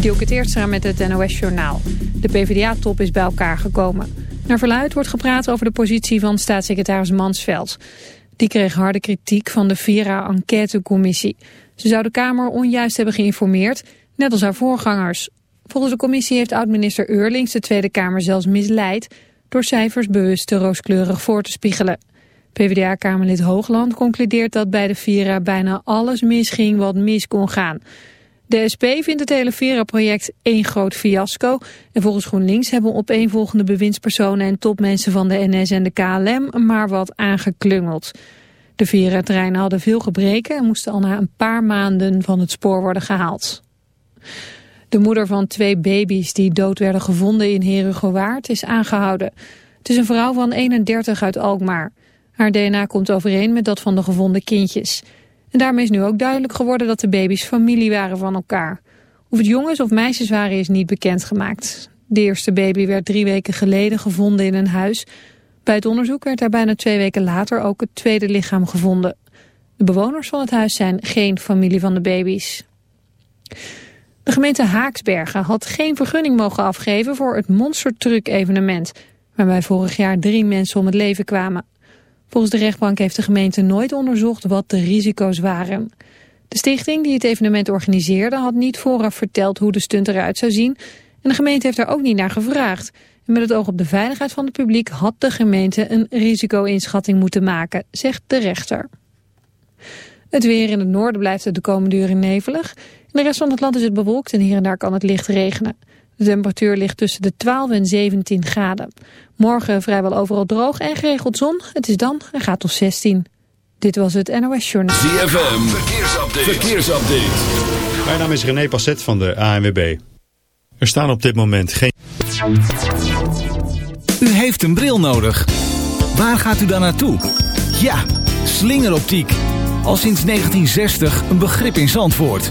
Dielke Teertstra met het NOS-journaal. De PvdA-top is bij elkaar gekomen. Naar verluid wordt gepraat over de positie van staatssecretaris Mansveld. Die kreeg harde kritiek van de Vira-enquêtecommissie. Ze zou de Kamer onjuist hebben geïnformeerd, net als haar voorgangers. Volgens de commissie heeft oud-minister Eurlings de Tweede Kamer zelfs misleid... door cijfers bewust te rooskleurig voor te spiegelen. PvdA-kamerlid Hoogland concludeert dat bij de Vira bijna alles misging wat mis kon gaan... De SP vindt het hele Vera-project één groot fiasco. En volgens GroenLinks hebben opeenvolgende bewindspersonen en topmensen van de NS en de KLM maar wat aangeklungeld. De Vera-treinen hadden veel gebreken en moesten al na een paar maanden van het spoor worden gehaald. De moeder van twee baby's die dood werden gevonden in Herugewaard is aangehouden. Het is een vrouw van 31 uit Alkmaar. Haar DNA komt overeen met dat van de gevonden kindjes. En daarmee is nu ook duidelijk geworden dat de baby's familie waren van elkaar. Of het jongens of meisjes waren is niet bekendgemaakt. De eerste baby werd drie weken geleden gevonden in een huis. Bij het onderzoek werd daar bijna twee weken later ook het tweede lichaam gevonden. De bewoners van het huis zijn geen familie van de baby's. De gemeente Haaksbergen had geen vergunning mogen afgeven voor het monstertruck evenement, waarbij vorig jaar drie mensen om het leven kwamen. Volgens de rechtbank heeft de gemeente nooit onderzocht wat de risico's waren. De stichting die het evenement organiseerde had niet vooraf verteld hoe de stunt eruit zou zien en de gemeente heeft daar ook niet naar gevraagd. Met het oog op de veiligheid van het publiek had de gemeente een risico-inschatting moeten maken, zegt de rechter. Het weer in het noorden blijft het de komende uren nevelig. In de rest van het land is het bewolkt en hier en daar kan het licht regenen. De temperatuur ligt tussen de 12 en 17 graden. Morgen vrijwel overal droog en geregeld zon. Het is dan en gaat tot 16. Dit was het NOS Journal. ZFM, verkeersupdate. verkeersupdate. Mijn naam is René Passet van de ANWB. Er staan op dit moment geen... U heeft een bril nodig. Waar gaat u dan naartoe? Ja, slingeroptiek. Al sinds 1960 een begrip in Zandvoort.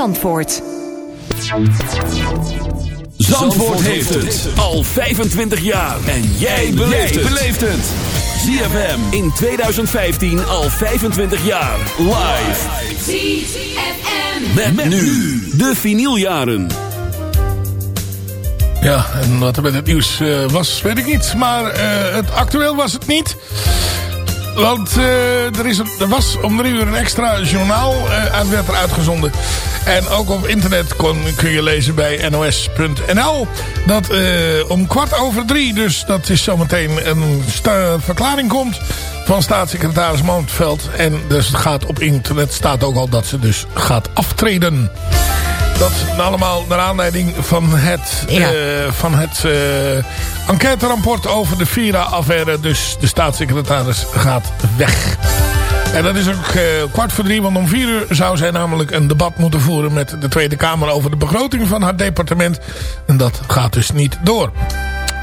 Zandvoort. Zandvoort heeft het al 25 jaar. En jij beleeft het. ZFM in 2015 al 25 jaar. Live. ZFM. Met, met nu de vinyljaren. Ja, en wat er met het nieuws uh, was, weet ik niet. Maar uh, het actueel was het niet. Want uh, er, is er was om drie uur een extra journaal uh, werd er uitgezonden. En ook op internet kon, kun je lezen bij nos.nl. Dat uh, om kwart over drie, dus dat is zometeen een verklaring komt van staatssecretaris Moontveld. En dus het gaat op internet staat ook al dat ze dus gaat aftreden. Dat allemaal naar aanleiding van het, ja. uh, van het uh, enquêterapport over de Vira-affaire. Dus de staatssecretaris gaat weg. En dat is ook uh, kwart voor drie, want om vier uur zou zij namelijk een debat moeten voeren met de Tweede Kamer over de begroting van haar departement. En dat gaat dus niet door.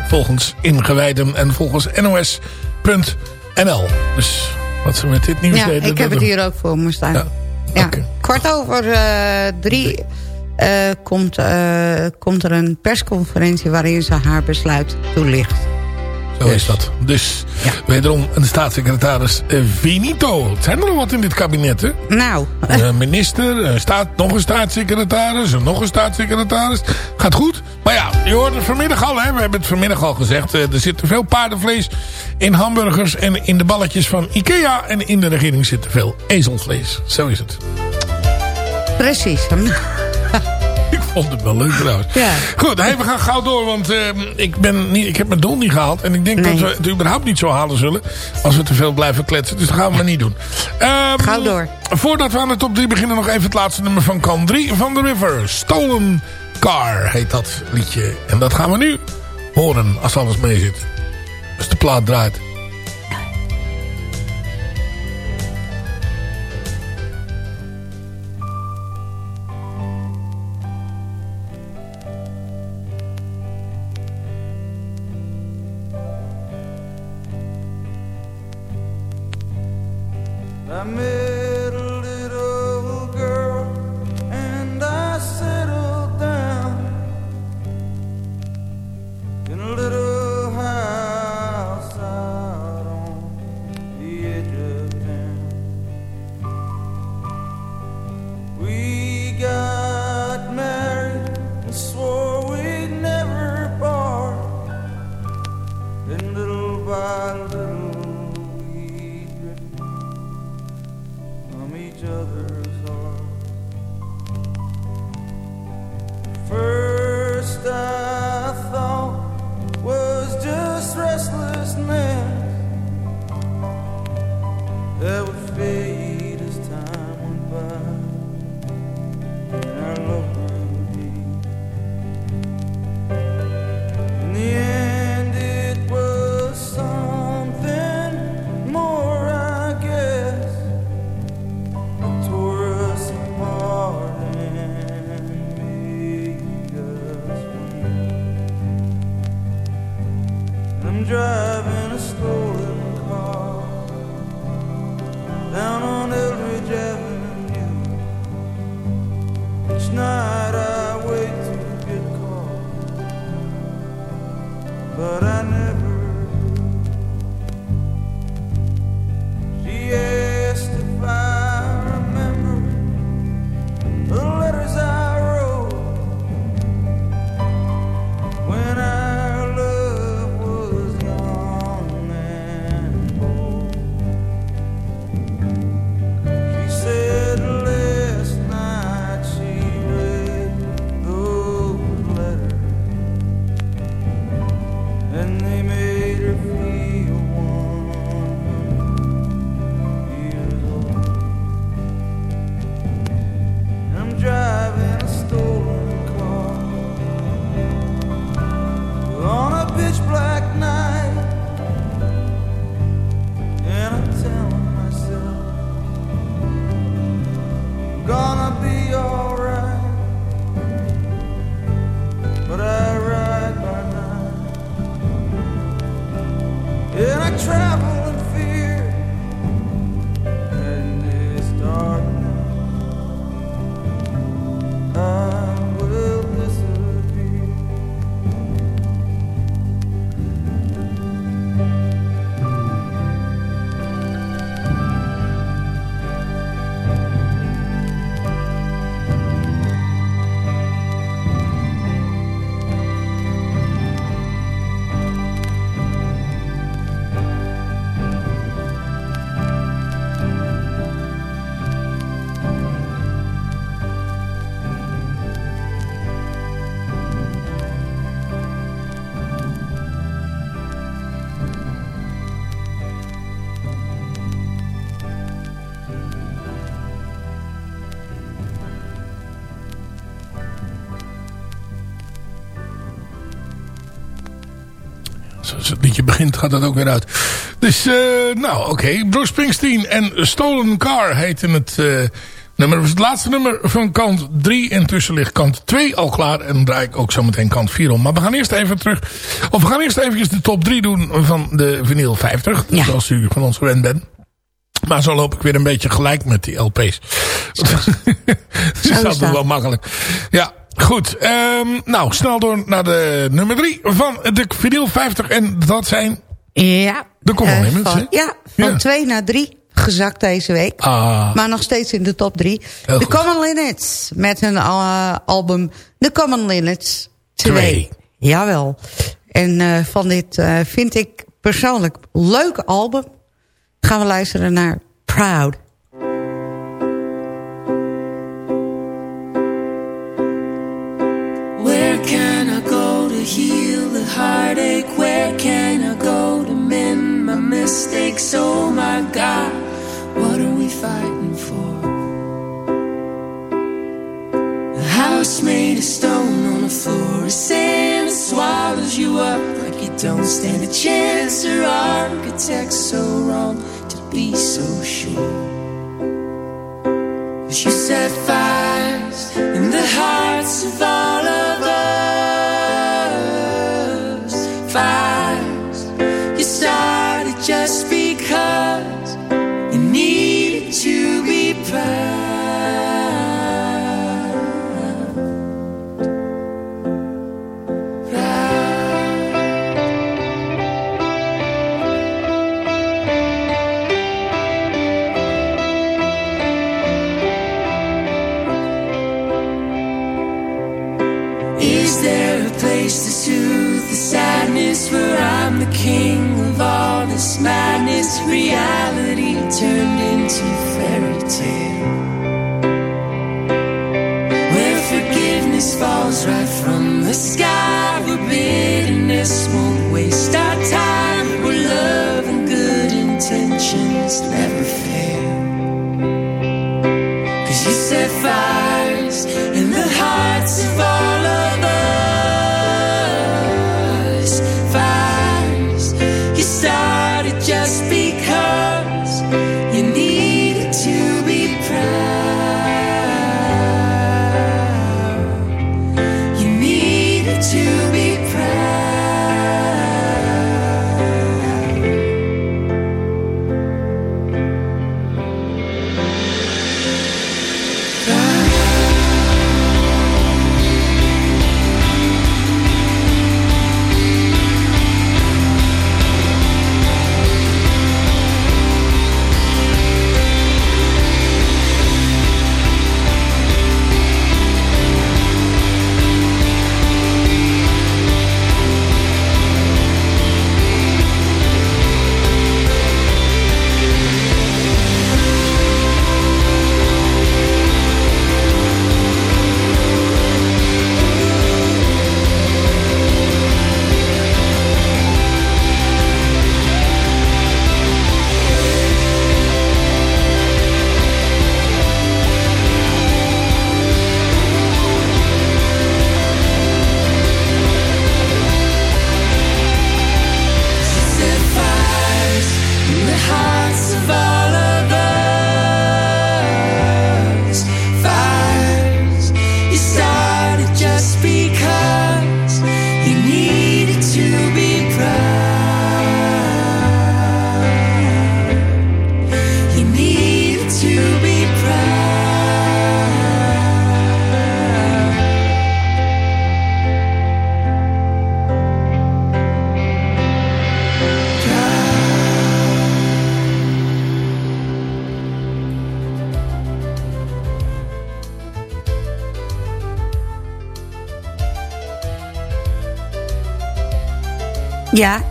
Volgens ingewijden en volgens nos.nl. Dus wat ze met dit nieuws ja, deden. ik heb het hier ook voor me staan. Ja. ja. Okay. Kwart over uh, drie uh, komt, uh, komt er een persconferentie waarin ze haar besluit toelicht. Zo is dat. Dus Ja. wederom een staatssecretaris eh, Finito. Het zijn er nog wat in dit kabinet, hè? Nou, Een minister, een staat, nog een staatssecretaris, nog een staatssecretaris. Gaat goed. Maar ja, je hoort het vanmiddag al, hè? we hebben het vanmiddag al gezegd. eh, Er zit te veel paardenvlees in hamburgers en in de balletjes van Ikea. En in de regering zit te veel ezelvlees. Zo is het. precies. Vond het wel leuk trouwens. Ja. Goed, hey, we gaan gauw door, want eh, ik, ben niet, ik heb mijn doel niet gehaald. En ik denk Nee. dat we het überhaupt niet zo halen zullen. Als we te veel blijven kletsen. Dus dat gaan we maar niet doen. Ehm, Gauw door. Voordat we aan de top 3 beginnen, nog even het laatste nummer van kan 3 van The River. Stolen Car heet dat liedje. En dat gaan we nu horen, als alles mee zit. Als de plaat draait. Liedje begint gaat dat ook weer uit. Dus, eh, nou oké. Bruce Springsteen en Stolen Car heette het eh, nummer. Dat het laatste nummer van kant 3. Intussen ligt kant 2 al klaar. En dan draai ik ook zo meteen kant 4 om. Maar we gaan eerst even terug. Of we gaan eerst even de top 3 doen van de vinyl 50. Ja. Zoals u van ons gewend bent. Maar zo loop ik weer een beetje gelijk met die LP's. Dus is altijd dat. wel makkelijk. Ja, goed. Ehm, nou, snel door naar de nummer 3 van de vinyl 50. En dat zijn Ja. De Common eh, van, hè? Ja, van twee naar drie gezakt deze week. Ah. Maar nog steeds in de top drie. De. Common Linnets met hun eh, album The Common Linnets 2. Twee. Jawel. En eh, van dit vind ik persoonlijk leuk album. Gaan we luisteren naar Proud. Heartache? Where can I go to mend my mistakes? Oh my God, what are we fighting for? A house made of stone on the floor of sand swallows you up like you don't stand a chance. Or architects so wrong to be so sure. Cause you set fires in the hearts of all place to soothe the sadness where I'm the king of all this madness? Reality turned into fairy tale. Where forgiveness falls right from the sky, where bitterness won't waste our time, where love and good intentions never Ja.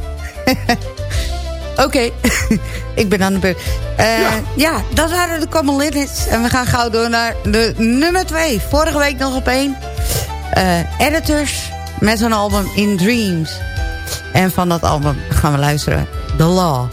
Oké, ik ben aan de beurt. Eh, ja. dat waren de Common Linnets. En we gaan gauw door naar de nummer 2. Vorige week nog op één. Eh, Editors met hun album In Dreams. En van dat album gaan we luisteren. The Law.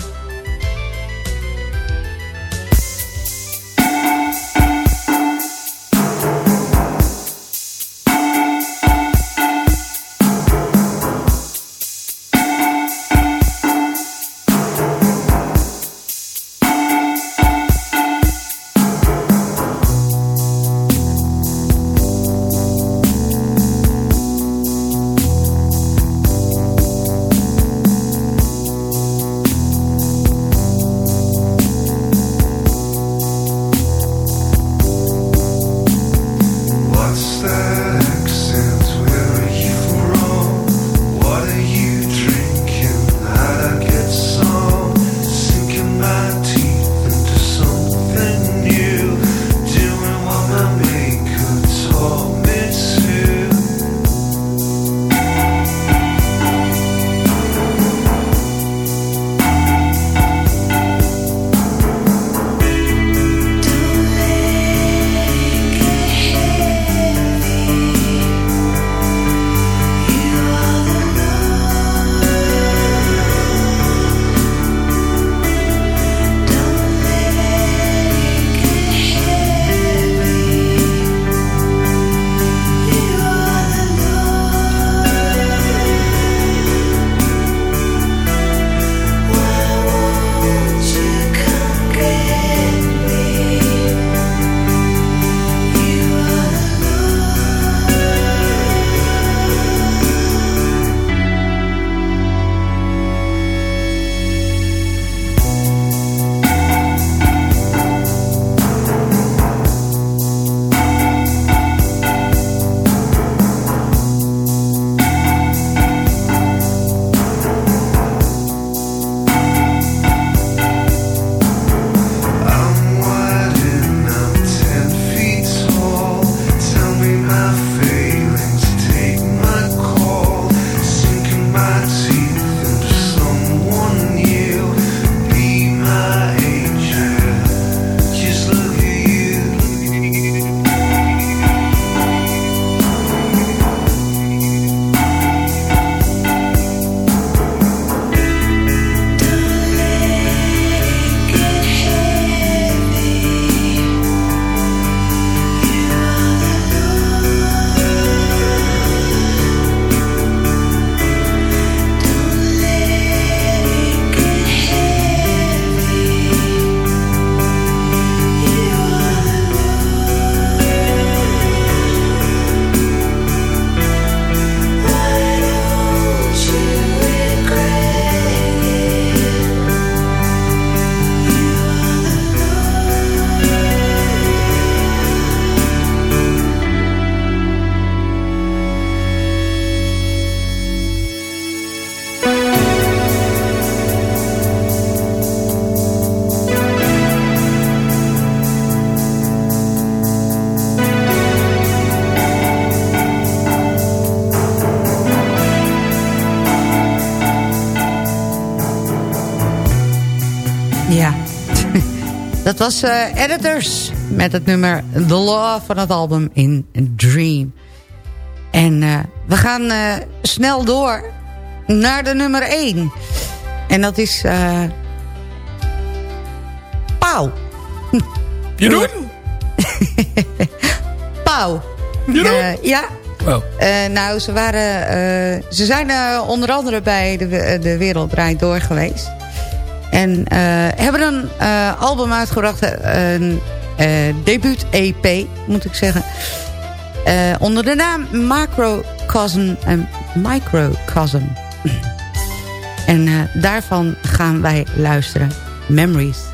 Dat was Editors met het nummer The Law van het album In Dream. En we gaan snel door naar de nummer 1. En dat is... Pauw. Jeroen? Pauw. Jeroen? ja, Oh. Nou, ze, waren, ze zijn onder andere bij de, de Wereld Draait Door geweest. En hebben een album uitgebracht, een debuut-EP, moet ik zeggen. onder de naam Macrocosm en Microcosm. en daarvan gaan wij luisteren. Memories.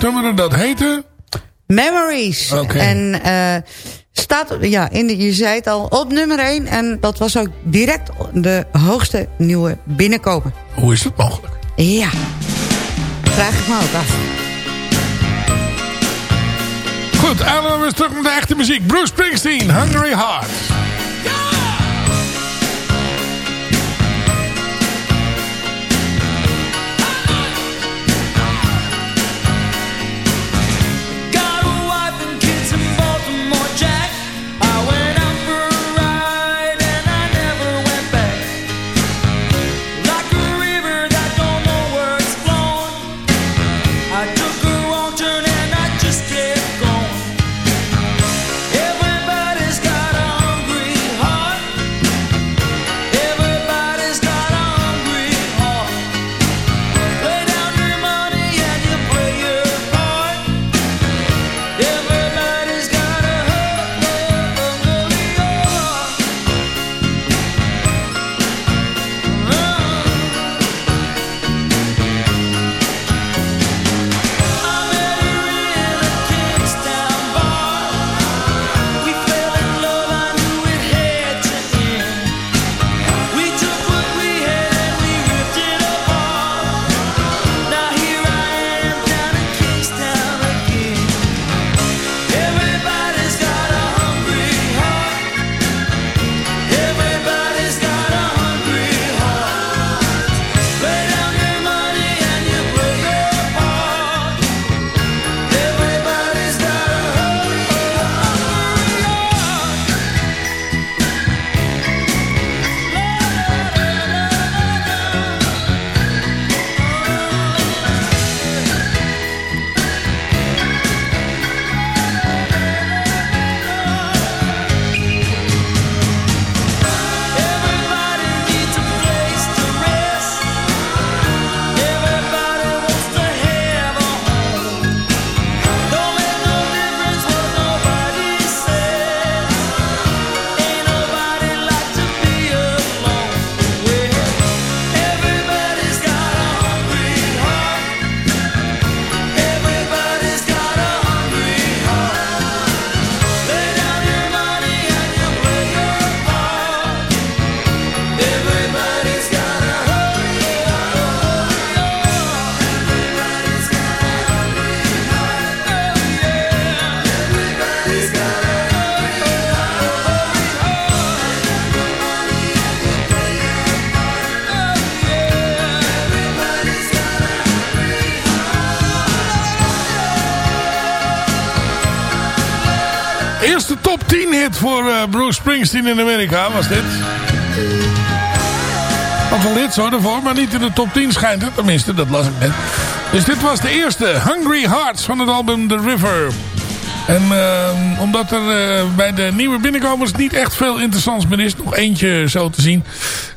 Nummer dat heette? Memories. En uh, staat, ja, in de, je zei het al, op nummer 1. En dat was ook direct de hoogste nieuwe binnenkomen. Hoe is dat mogelijk? Ja, vraag ik me ook af. Goed, en dan weer terug naar de echte muziek. Bruce Springsteen, Hungry Heart. Hit voor uh, Bruce Springsteen in Amerika was dit. Wat wel hits hoor ervoor, maar niet in de top 10 schijnt het. Tenminste, dat las ik net. Dus dit was de eerste, Hungry Hearts van het album The River. En uh, omdat er uh, bij de nieuwe binnenkomers niet echt veel interessants meer is. Nog eentje zo te zien.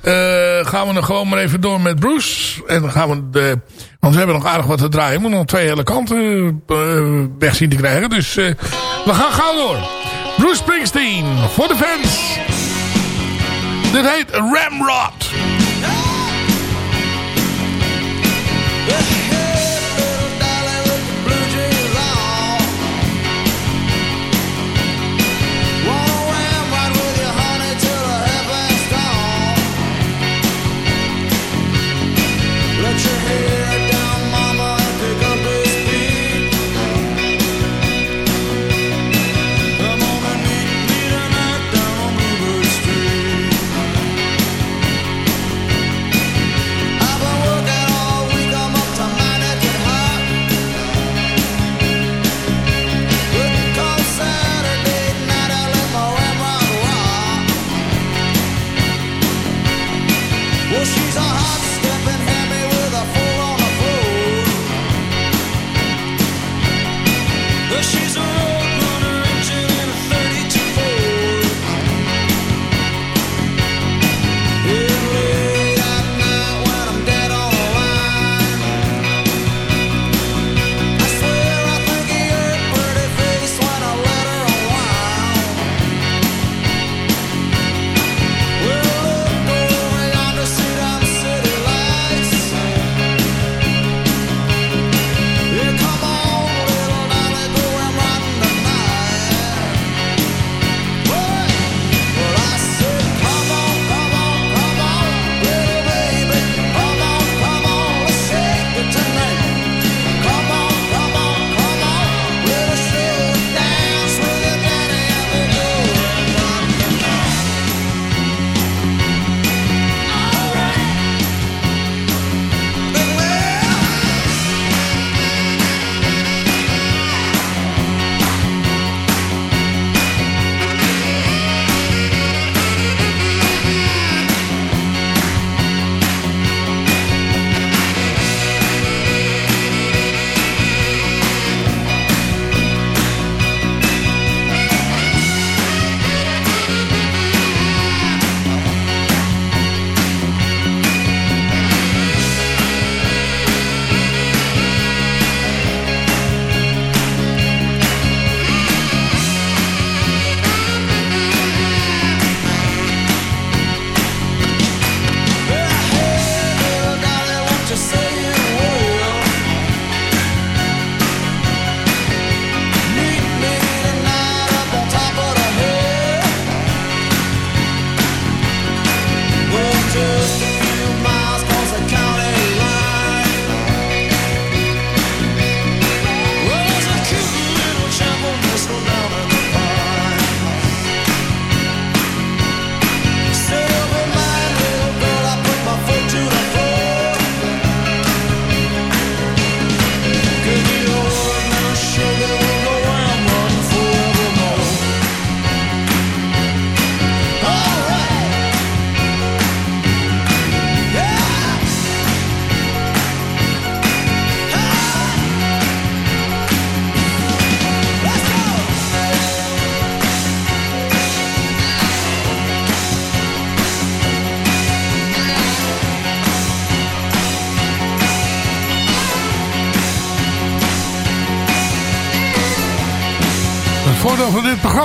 Uh, gaan we nog gewoon maar even door met Bruce. En dan gaan we de... Want we hebben nog aardig wat te draaien. We moeten nog twee hele kanten weg zien te krijgen. Dus we gaan gauw door. Bruce Springsteen. Voor de fans. Dit heet Ramrod.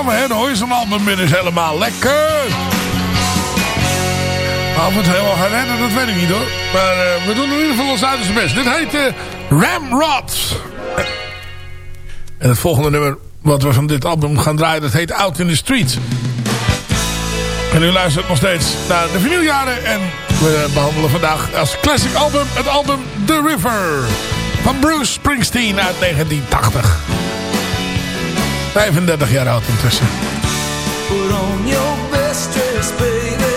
Programma, hoor je zo'n album is helemaal lekker. Of het helemaal redden, dat weet ik niet hoor. Maar uh, we doen in ieder geval ons uiterste best. Dit heet uh, Ramrod. En het volgende nummer wat we van dit album gaan draaien, dat heet Out in the Streets. En u luistert nog steeds naar de vinyljaren. En we behandelen vandaag als classic album het album The River. Van Bruce Springsteen uit 1980. 35 jaar oud intussen. Put on your best dress, baby.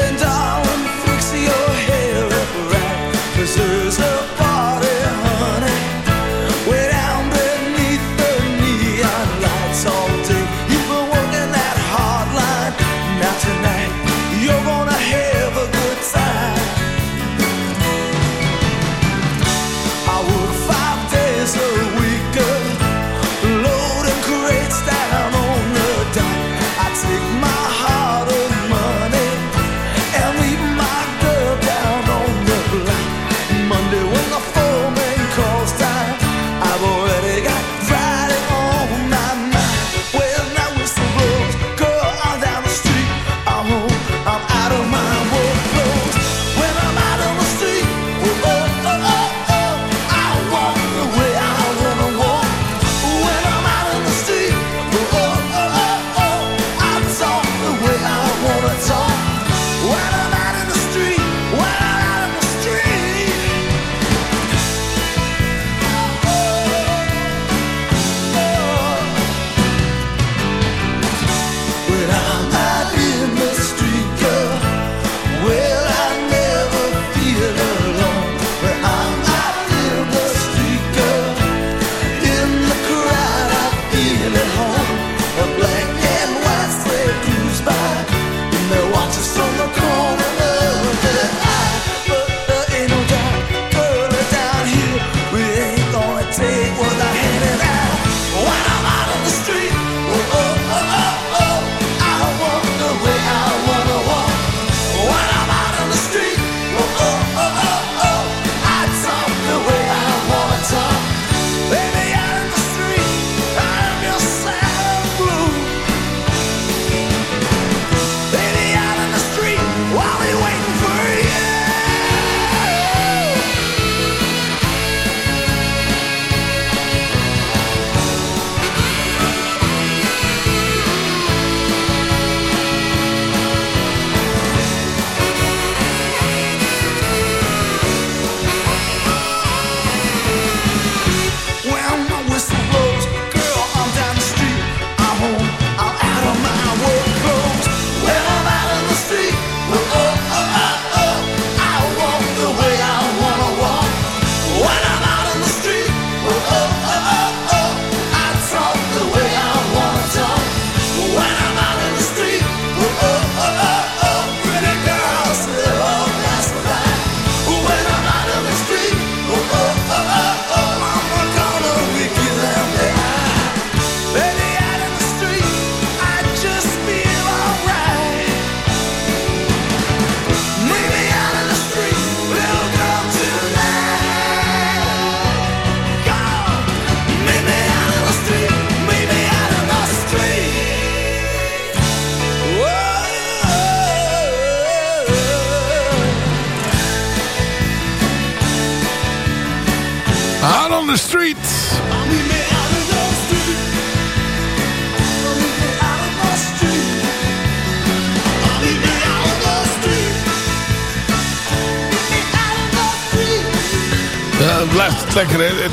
And darling, fix your hair up right. Cause there's a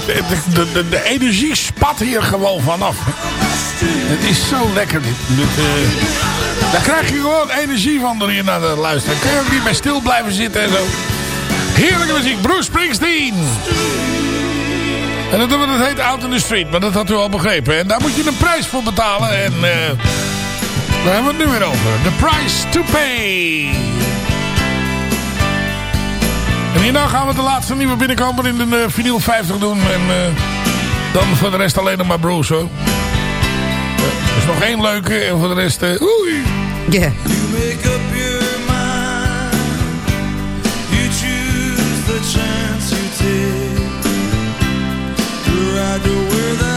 de, de, de, energie spat hier gewoon vanaf. Het is zo lekker. Dit, eh, daar krijg je gewoon energie van door hier naar te luisteren. Kun je ook niet bij stil blijven zitten en zo. Heerlijke muziek, Bruce Springsteen. En dat, dat heet Out in the Street, maar dat had u al begrepen. En daar moet je een prijs voor betalen. En eh, daar hebben we het nu weer over. The price to pay. En hierna gaan we de laatste nieuwe binnenkomer in de eh, vinyl 50 doen. En uh, dan voor de rest alleen nog maar Bruce hoor. Er is nog één leuke en voor de rest... Oei! Yeah. chance you take to ride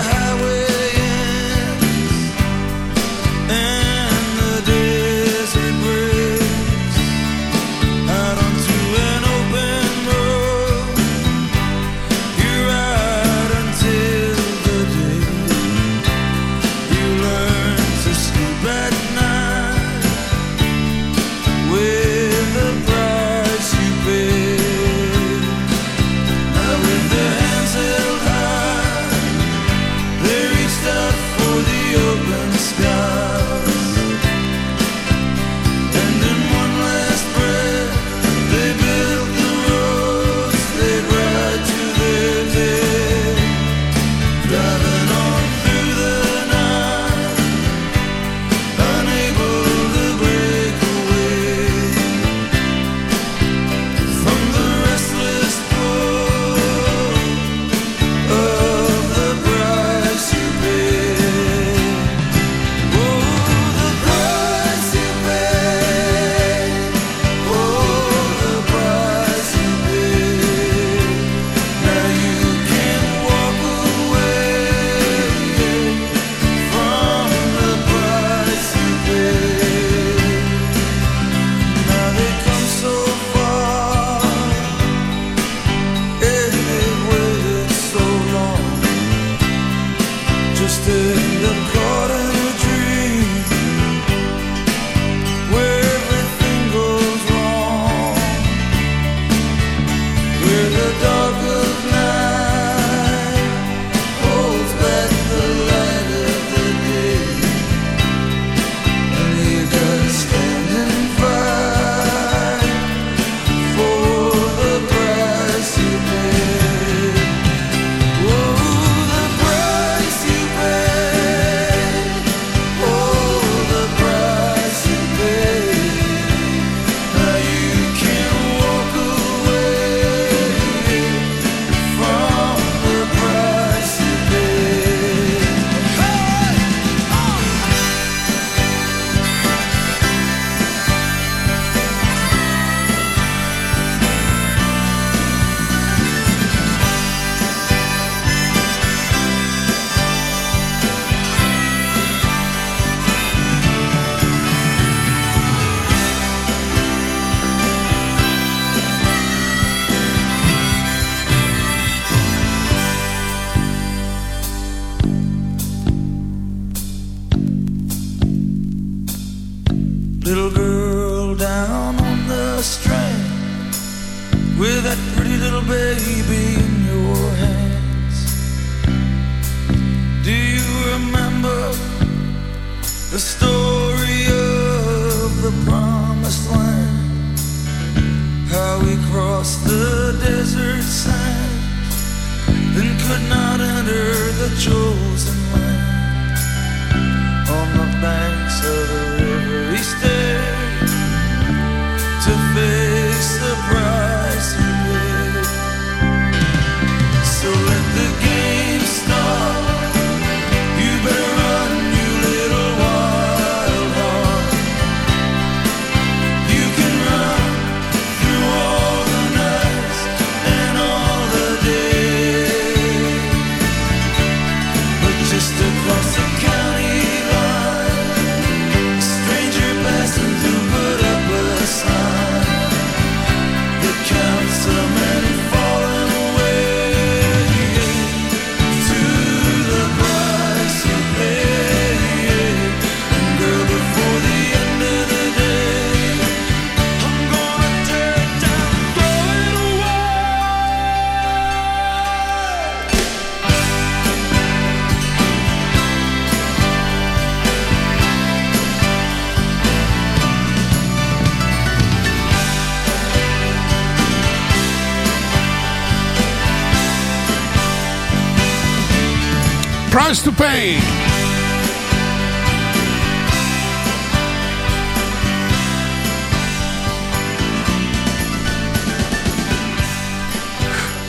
Price to Pay.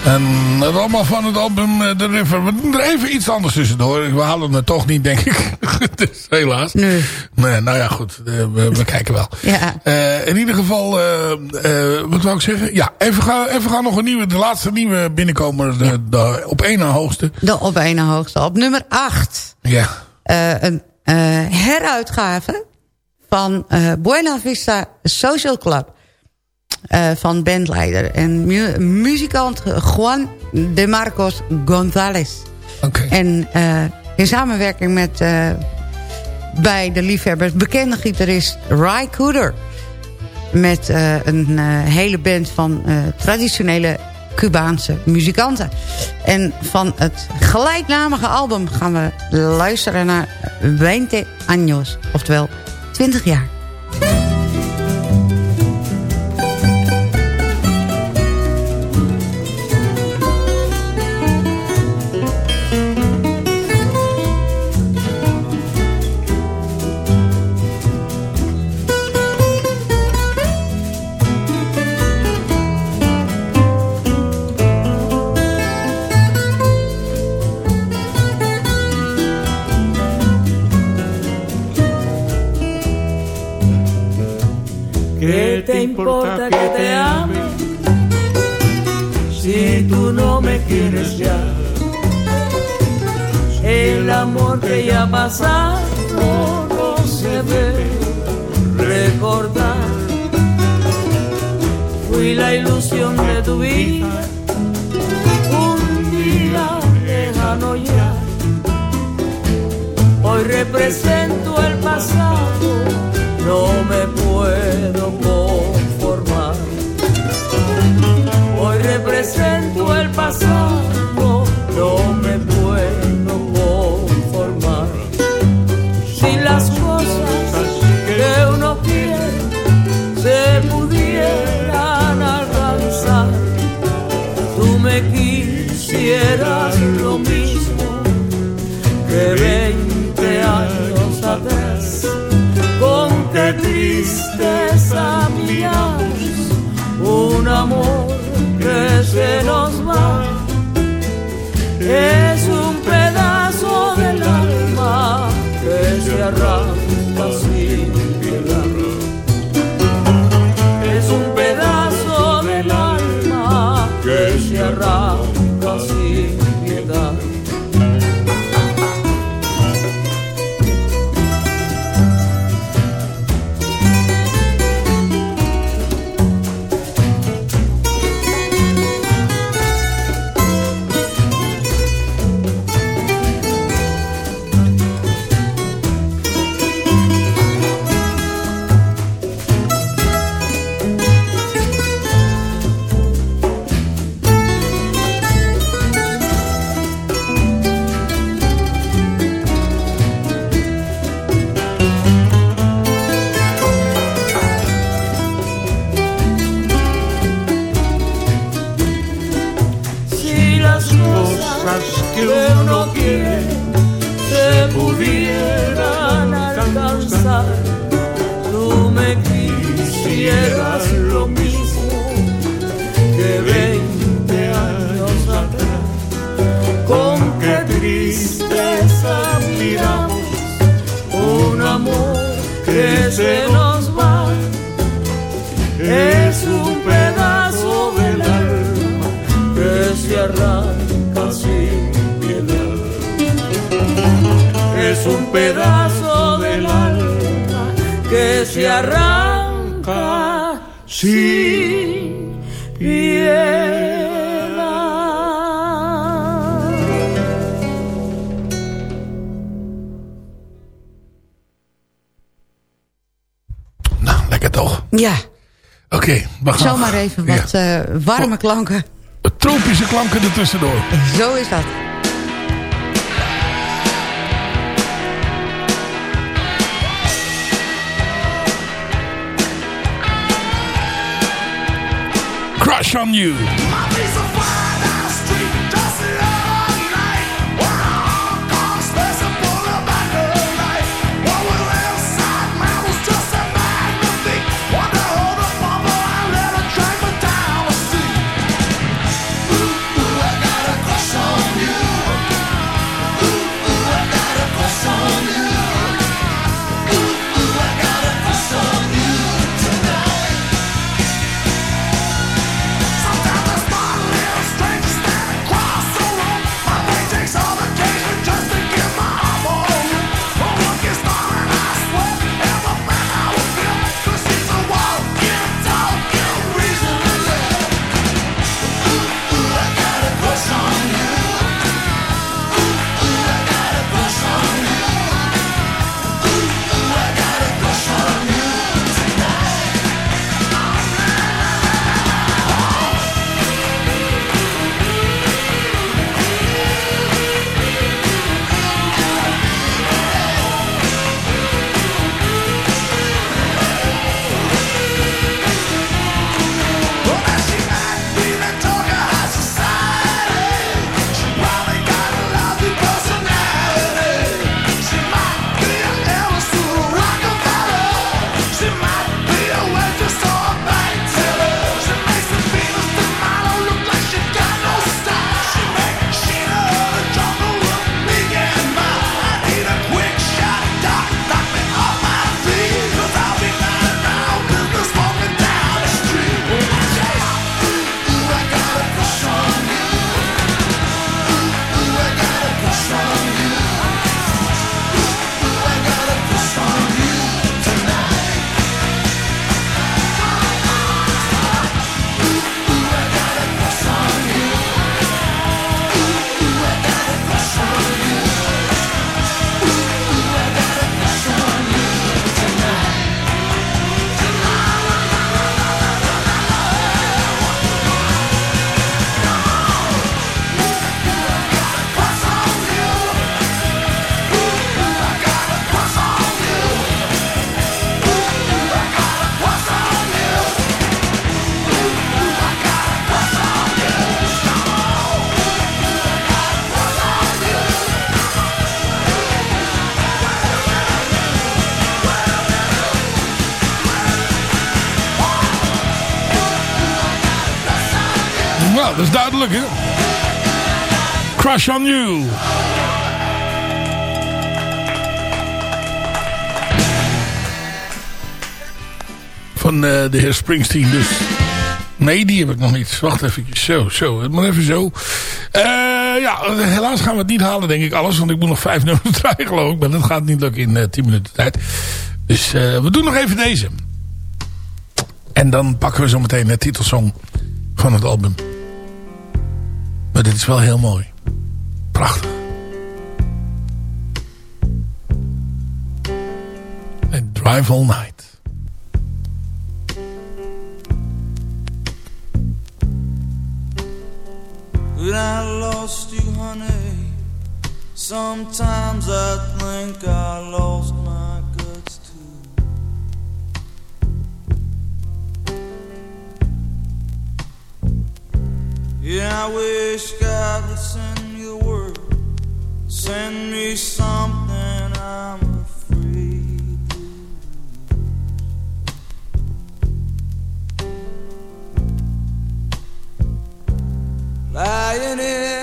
En um, het allemaal van het album uh, The River. We doen er even iets anders tussendoor. We halen het toch niet, denk ik. dus helaas. Nee. nee. Nou ja, goed. Uh, we, we, kijken wel. Ja. Uh, in ieder geval, wat wou ik zeggen? Ja, even gaan, even gaan nog een nieuwe, de laatste nieuwe binnenkomer. De, Ja. de, op één na hoogste. De op één na hoogste. Op nummer 8. Ja. een heruitgave van Buena Vista Social Club. Uh, van bandleider en mu muzikant Juan de Marcos González. Okay. En uh, in samenwerking met uh, bij de liefhebbers bekende gitarist Ry Cooder. Met een hele band van traditionele Cubaanse muzikanten. En van het gelijknamige album gaan we luisteren naar 20 años. Oftewel 20 jaar. Importa que te ame si tú no me quieres ya? El amor que ya pasado no se debe recordar. Fui la ilusión de tu vida, un día lejano ya. Hoy represento el pasado no me puedo sin piedad. Ja. Oké, okay, we gaan. Zomaar even wat ja. uh, warme klanken. Tropische klanken ertussendoor. Zo is dat. Crush on you. Hè? Crush on You. Van uh, de heer Springsteen dus. Nee, die heb ik nog niet. Wacht even. Zo, zo. Maar even zo. Uh, ja, helaas gaan we het niet halen, denk ik, alles. Want ik moet nog vijf nummers draaien, geloof ik. Maar dat gaat niet lukken in uh, tien minuten tijd. Dus we doen nog even deze. En dan pakken we zo meteen de titelsong van het album. Maar dit is wel heel mooi. Prachtig. En Drive All Night. When I lost you, honey Sometimes I think I lost my Yeah, I wish God would send me the word Send me something I'm afraid lose. Lying in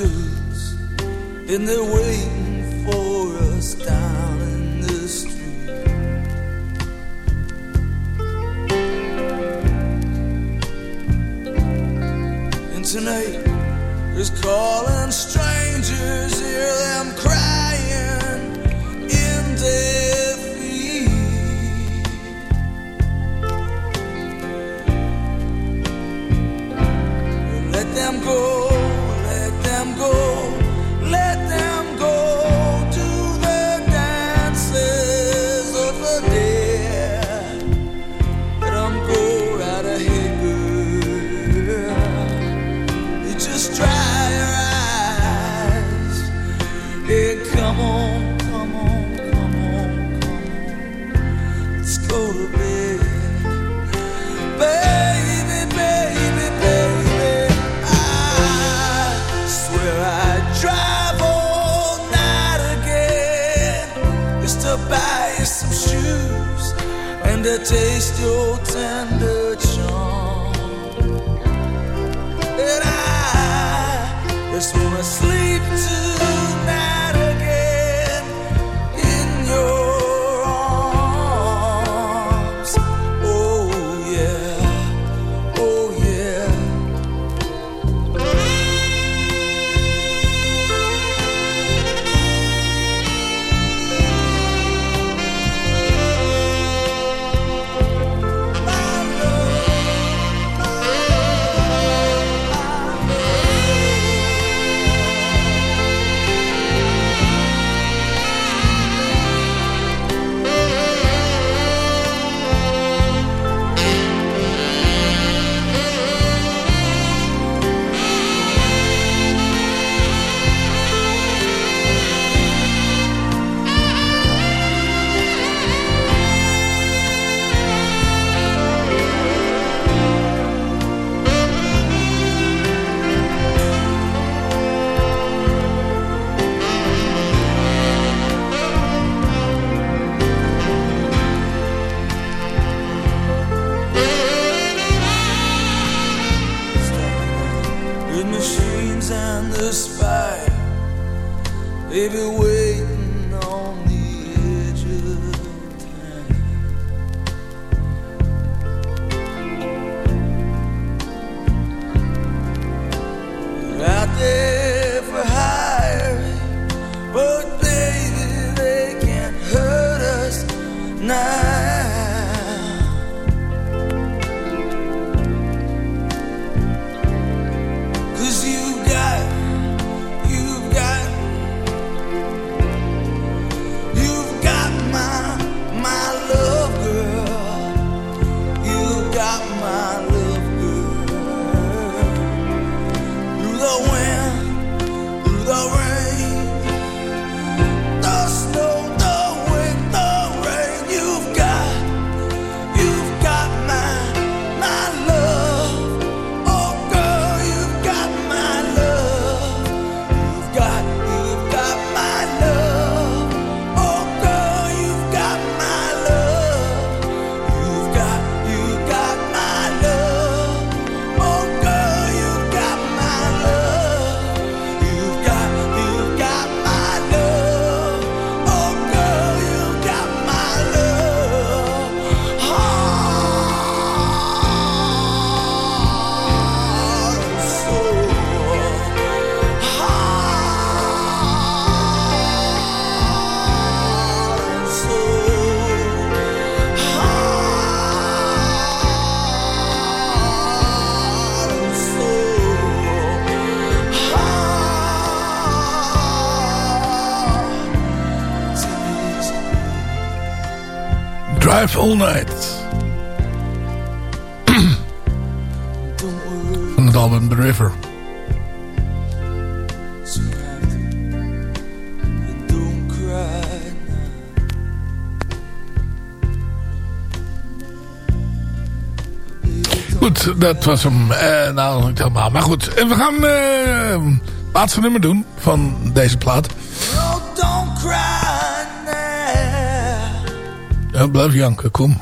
angels and they're waiting for us down in the street. And tonight is calling All Night. Van het album The River. Goed, dat was hem. Uh, nou, niet helemaal. Maar goed, we gaan uh, het laatste nummer doen van deze plaat. Ja, blijf janken, kom.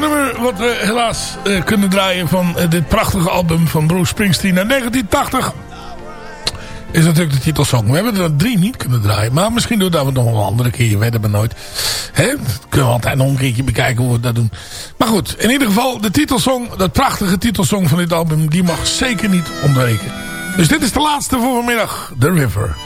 laatste nummer wat we helaas eh, kunnen draaien van eh, dit prachtige album van Bruce Springsteen uit 1980 is natuurlijk de titelsong. We hebben er drie niet kunnen draaien. Maar misschien doen we dat nog een andere keer. we hebben nooit. Hè? Dat kunnen we altijd nog een keertje bekijken hoe we dat doen. Maar goed, in ieder geval de titelsong, dat prachtige titelsong van dit album, die mag zeker niet ontbreken. Dus dit is de laatste voor vanmiddag. The River.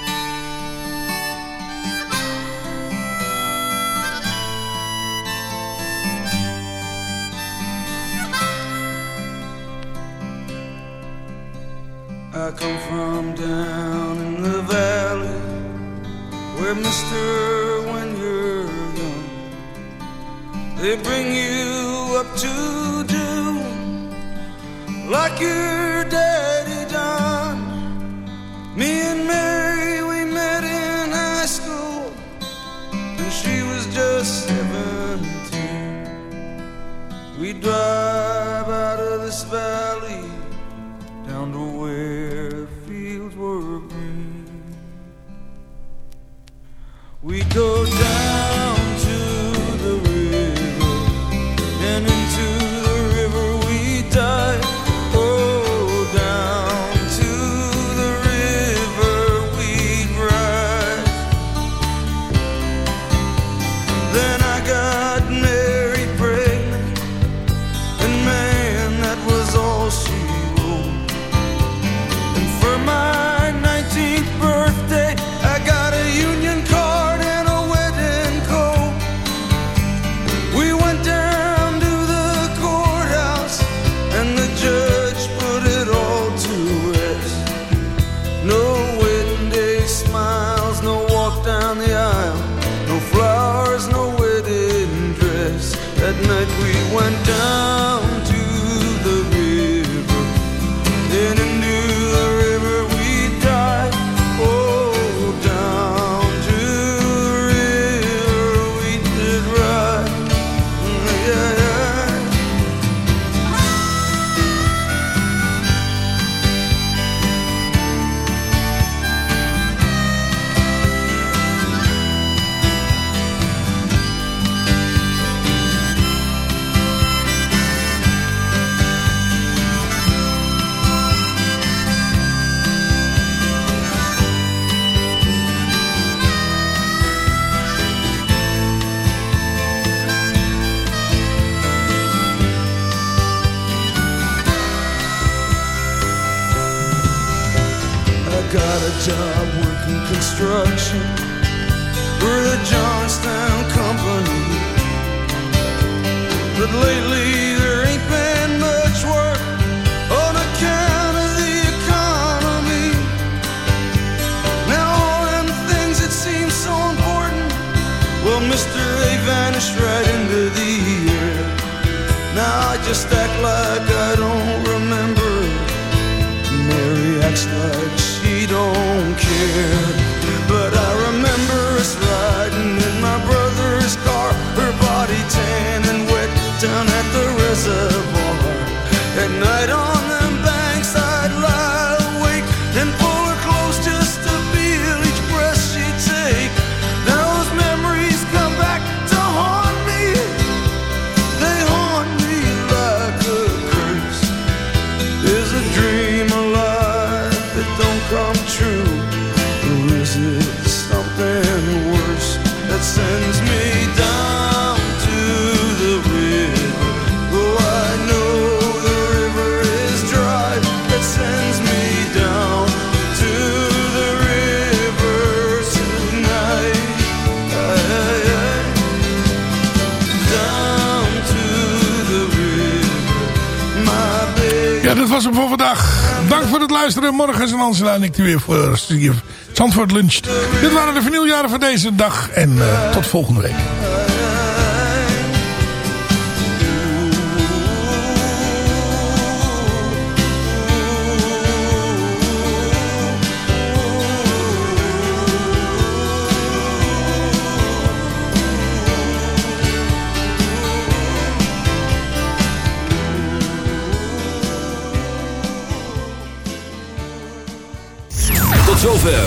Just act like I don't remember. Mary acts like she don't care. But I remember us riding in my brother's car, her body tan and wet down at the reservoir. Hem voor vandaag. Dank voor het luisteren. Morgen is een Ansela en ik weer voor Zandvoort Lunch. Dit waren de vernieuwjaren van deze dag. En eh, tot volgende week.